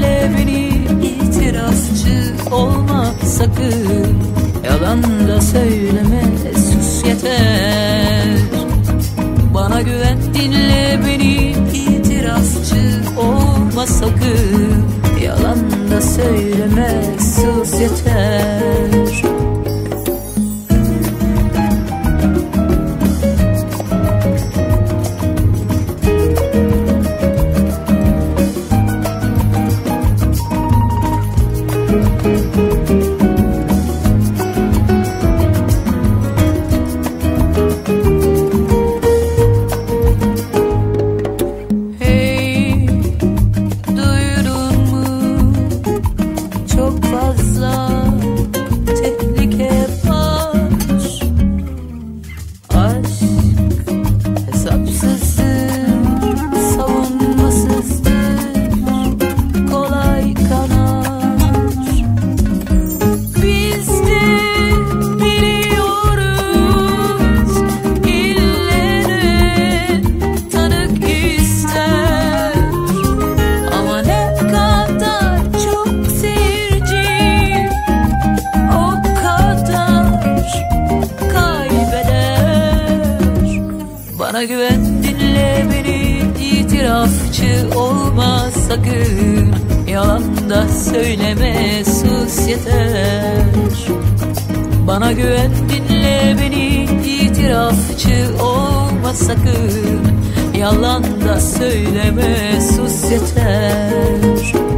dinle beni itirazcı olma sakın. Yalan da söyleme sus yeter. Bana güven dinle beni itirazcı olma sakın. Yalan da söyleme sus yeter. Kötü olma sakın. Yalan da söyleme sus yeter. Bana güven dinle beni. İtirafçı olma sakın. Yalan da söyleme sus yeter.